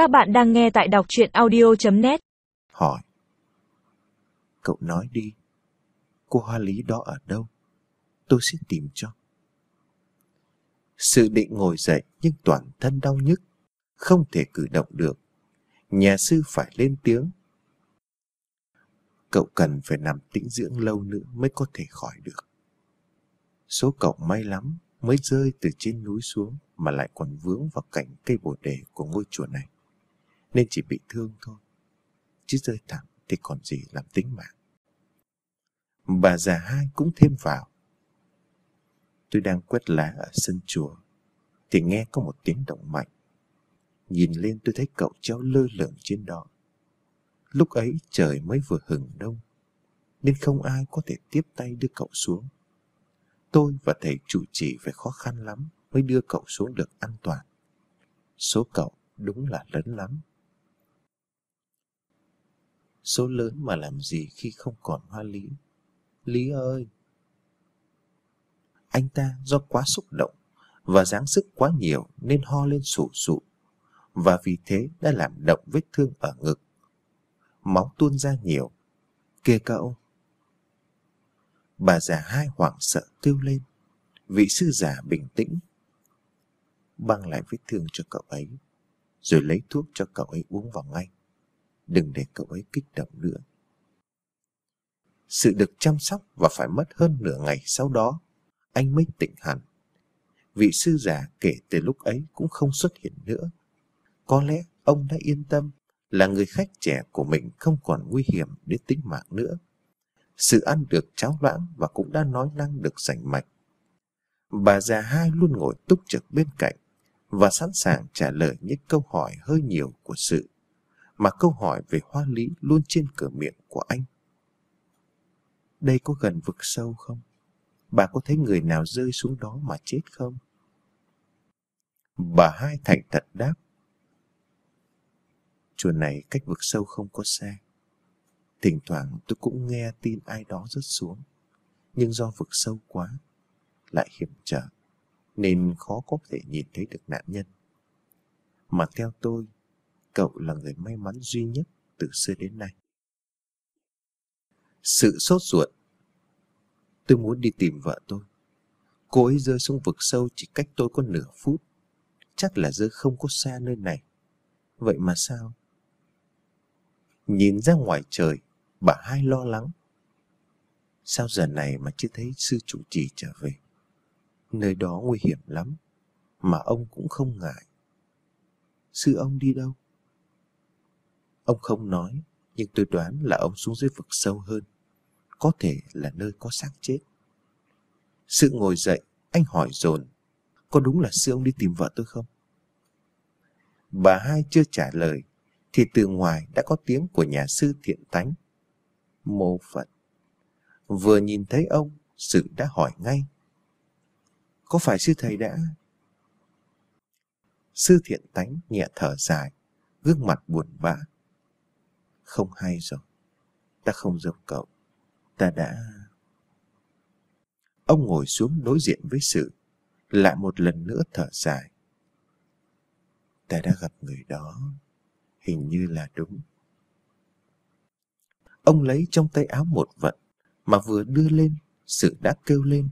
Các bạn đang nghe tại đọc chuyện audio.net Hỏi. Cậu nói đi. Cô Hoa Lý đó ở đâu? Tôi sẽ tìm cho. Sự định ngồi dậy Nhưng toàn thân đau nhức, Không thể cử động được. Nhà sư phải lên tiếng. Cậu cần phải nằm tĩnh dưỡng lâu nữa Mới có thể khỏi được. Số cậu may lắm Mới rơi từ trên núi xuống Mà lại còn vướng vào cảnh cây bồ đề Của ngôi chùa này nên chỉ bị thương thôi. Chứ rơi thẳng thì còn gì làm tính mạng. Bà già hai cũng thêm vào. Tôi đang quét lá ở sân chùa, thì nghe có một tiếng động mạnh. Nhìn lên tôi thấy cậu treo lơ lửng trên đó. Lúc ấy trời mới vừa hừng đông, nên không ai có thể tiếp tay đưa cậu xuống. Tôi và thầy chủ trì phải khó khăn lắm mới đưa cậu xuống được an toàn. Số cậu đúng là lớn lắm. Số lớn mà làm gì khi không còn hoa lý? Lý ơi! Anh ta do quá xúc động Và giáng sức quá nhiều Nên ho lên sủ sụ Và vì thế đã làm động vết thương ở ngực. Máu tuôn ra nhiều. Kìa cậu Bà già hai hoảng sợ kêu lên. Vị sư già bình tĩnh. Băng lại vết thương cho cậu ấy, Rồi lấy thuốc cho cậu ấy uống vào ngay đừng để cậu ấy kích động nữa. Sự được chăm sóc và phải mất hơn nửa ngày sau đó, anh mới tỉnh hẳn. Vị sư già kể từ lúc ấy cũng không xuất hiện nữa. Có lẽ ông đã yên tâm là người khách trẻ của mình không còn nguy hiểm đến tính mạng nữa. Sự ăn được cháo loãng và cũng đã nói năng được rành mạch. Bà già hai luôn ngồi túc trực bên cạnh và sẵn sàng trả lời những câu hỏi hơi nhiều của sự mà câu hỏi về hoa lý luôn trên cửa miệng của anh. Đây có gần vực sâu không? Bà có thấy người nào rơi xuống đó mà chết không? Bà hai thành thật đáp. Chùa này cách vực sâu không có xa. Thỉnh thoảng tôi cũng nghe tin ai đó rớt xuống. Nhưng do vực sâu quá, lại hiểm trở, nên khó có thể nhìn thấy được nạn nhân. Mà theo tôi, cậu là người may mắn duy nhất từ xưa đến nay. Sự sốt ruột Tôi muốn đi tìm vợ tôi. Cô ấy rơi xuống vực sâu chỉ cách tôi có nửa phút. Chắc là rơi không có xa nơi này. Vậy mà sao? Nhìn ra ngoài trời, bà hai lo lắng. Sao giờ này mà chưa thấy sư chủ trì trở về? Nơi đó nguy hiểm lắm, mà ông cũng không ngại. Sư ông đi đâu? Ông không nói, nhưng tôi đoán là ông xuống dưới vực sâu hơn. Có thể là nơi có xác chết. Sự ngồi dậy, anh hỏi dồn Có đúng là sư ông đi tìm vợ tôi không? Bà hai chưa trả lời, thì từ ngoài đã có tiếng của nhà sư thiện tánh. Mô Phật. Vừa nhìn thấy ông, sự đã hỏi ngay. Có phải sư thầy đã... Sư thiện tánh nhẹ thở dài, gương mặt buồn bã. Không hay rồi. Ta không giống cậu. Ta đã... Ông ngồi xuống đối diện với sự, lại một lần nữa thở dài. Ta đã gặp người đó, hình như là đúng. Ông lấy trong tay áo một vật, mà vừa đưa lên, sự đã kêu lên.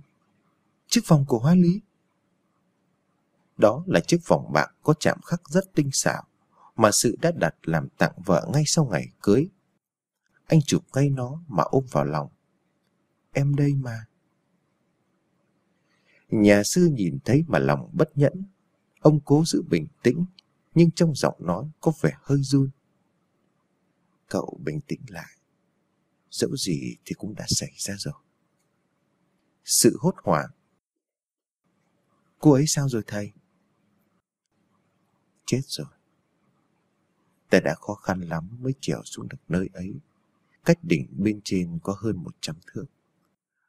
Chiếc vòng của hoa lý. Đó là chiếc vòng bạc có chạm khắc rất tinh xảo, mà sự đã đặt làm tặng vợ ngay sau ngày cưới. Anh chụp ngay nó mà ôm vào lòng. Em đây mà. Nhà sư nhìn thấy mà lòng bất nhẫn. Ông cố giữ bình tĩnh, nhưng trong giọng nói có vẻ hơi run. Cậu bình tĩnh lại. Dẫu gì thì cũng đã xảy ra rồi. Sự hốt hoảng. Cô ấy sao rồi thầy? Chết rồi. Ta đã khó khăn lắm mới trèo xuống được nơi ấy. Cách đỉnh bên trên có hơn một trăm thước.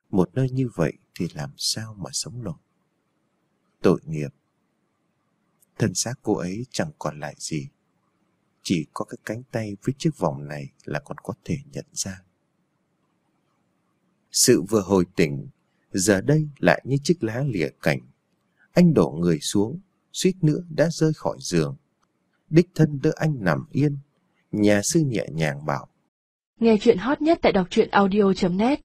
Một nơi như vậy thì làm sao mà sống nổi. Tội nghiệp. Thân xác cô ấy chẳng còn lại gì. Chỉ có cái cánh tay với chiếc vòng này là còn có thể nhận ra. Sự vừa hồi tỉnh, giờ đây lại như chiếc lá lìa cảnh. Anh đổ người xuống, suýt nữa đã rơi khỏi giường đích thân đỡ anh nằm yên. Nhà sư nhẹ nhàng bảo. Nghe chuyện hot nhất tại đọc truyện audio.net